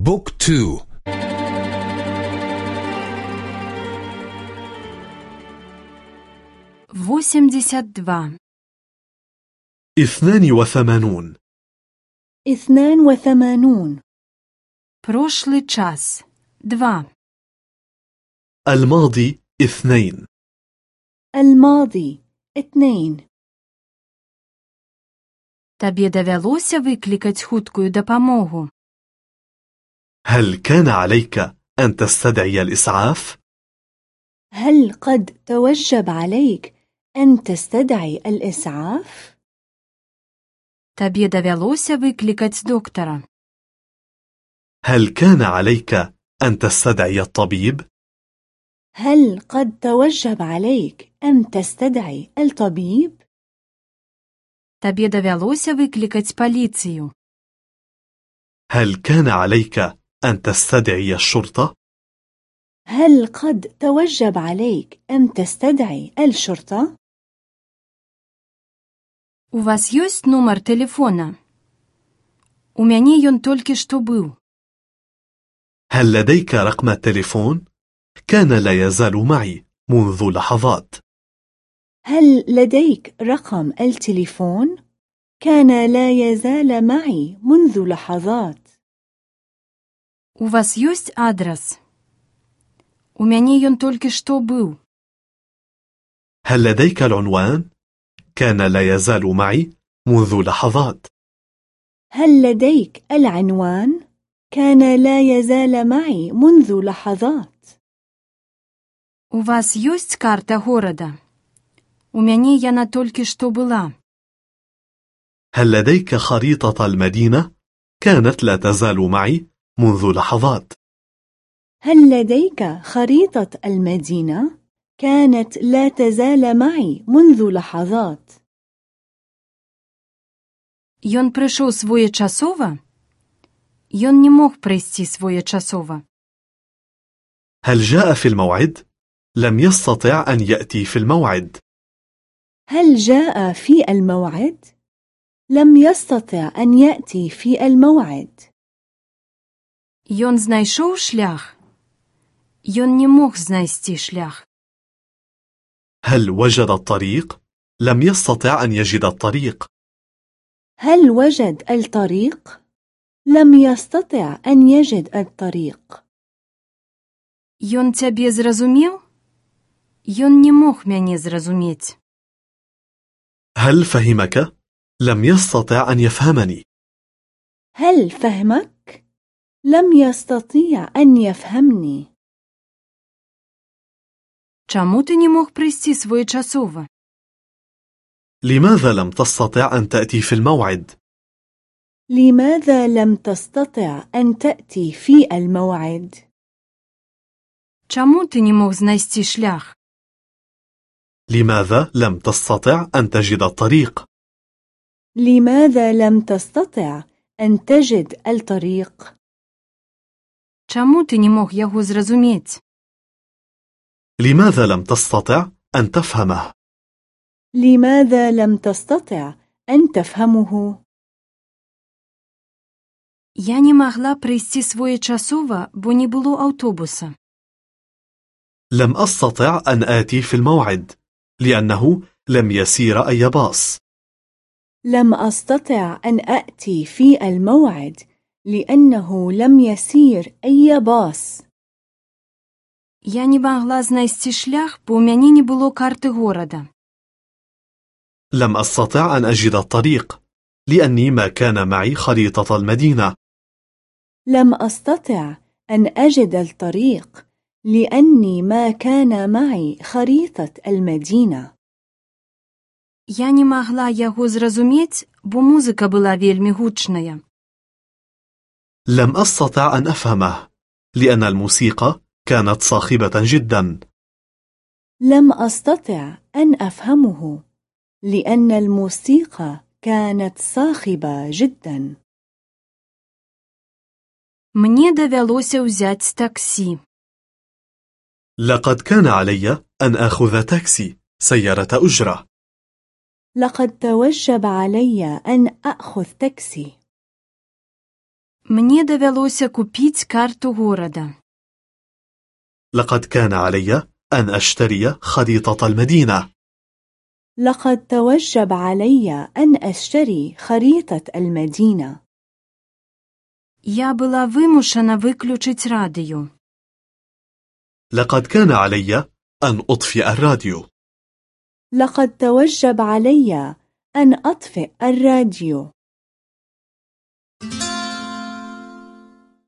بوك تو восемьдесят два اثنان وثمانون اثنان وثمانون прошлый час два الماضي اثنين الماضي اثنين Табе давялося выклікаць хуткую дапамогу. هل كان عليك أن تستدعي الإسعاف؟ هل قد توجب عليك أن تستدعي الإسعاف؟ Табе давялося выклікаць доктара. هل كان عليك أن تستدعي الطبيب؟ هل قد توجب عليك أن تستدعي الطبيب؟ Табе давялося выклікаць паліцыю. هل كان عليك أن تستدعي الشرطة؟ هل قد توجب عليك أن تستدعي الشرطة؟ У вас ёсць нумар тэлефона? У мяне ён толькі што быў. هل لديك رقم التليفون؟ كان لا يزال معي منذ لحظات هل لديك رقم التليفون؟ كان لا يزال معي منذ لحظات У вас ёсць адрас? У мяне ён толькі што быў. هل لديك العنوان؟ كان لا يزال معي منذ لحظات هل لديك العنوان؟ كان لا يزال معي منذ لحظات У вас ёсць карта горада? У мяне яна толькі што была. هل لديك خريطة المدينة؟ كانت لا تزال معي منذ لحظات هل لديك خريطة المدينة؟ كانت لا تزال معي منذ لحظات Ён прыйшоў своечасова? Ён не мог прыйсці своечасова. هل جاء في الموعد؟ لم يستطع أن يأتي في الموعد هل جاء في الموعد؟ لم يستطع أن يأتي في الموعد Ён знайшоў шлях? Ён не мог знайсці шлях. هل وجد الطريق؟ لم يستطع أن يجد الطريق هل وجد الطريق؟ لم يستطع أن يجد الطريق Ён цябе зразумеў? Ён не мог мяне зразумець. هل فهمك؟ لم يستطع أن يفهمني هل فهمك؟ لم يستطيع أن يفهمني Чаму ты не мог прыйсці своечасова? لماذا لم تستطع أن تأتي في الموعد؟ لماذا لم تستطع أن تأتي في الموعد؟ Чаму ты не мог знайсці шлях? لماذا لم تستطع أن تجد الطريق؟ لماذا لم تستطع أن تجد الطريق؟ Чаму ты не мог яго зразумець? لماذا لم تستطع أن تفهمه؟ لماذا لم تستطع أن تفهمه؟ Я не магла прыйсці своечасова, бо не было аўтобуса. لم أستطع أن آتي في الموعد لأنه لم يسير أي باص لم أستطع أن أأتي في الموعد لأنه لم يسير أي باص Я не магла знайсці шлях, бо ў мяне не было карты горада. لم أستطع أن أجد الطريق لأني ما كان معي خريطة المدينة لم أستطع أن أجد الطريق لأني ما كان معي خريطة المدينة Я не магла яго зразумець, бо музыка была вельмі гучная. لم أستطع أن أفهمه لأن الموسيقى كانت صاخبة جدا لم أستطع أن أفهمه لأن الموسيقى كانت صاخبة جدا Мне давялося ўзяць таксі. لقد كان علي أن أخذ تاكسي سيارة أجرة لقد توجب علي أن أخذ تاكسي Мне давялося купіць карту горада. لقد كان علي أن أشتري خريطة المدينة لقد توجب علي أن أشتري خريطة المدينة. Я была вымушана выключыць радыё. لقد كان علي أن أطفئ الراديو لقد توجب علي أن أطفئ الراديو.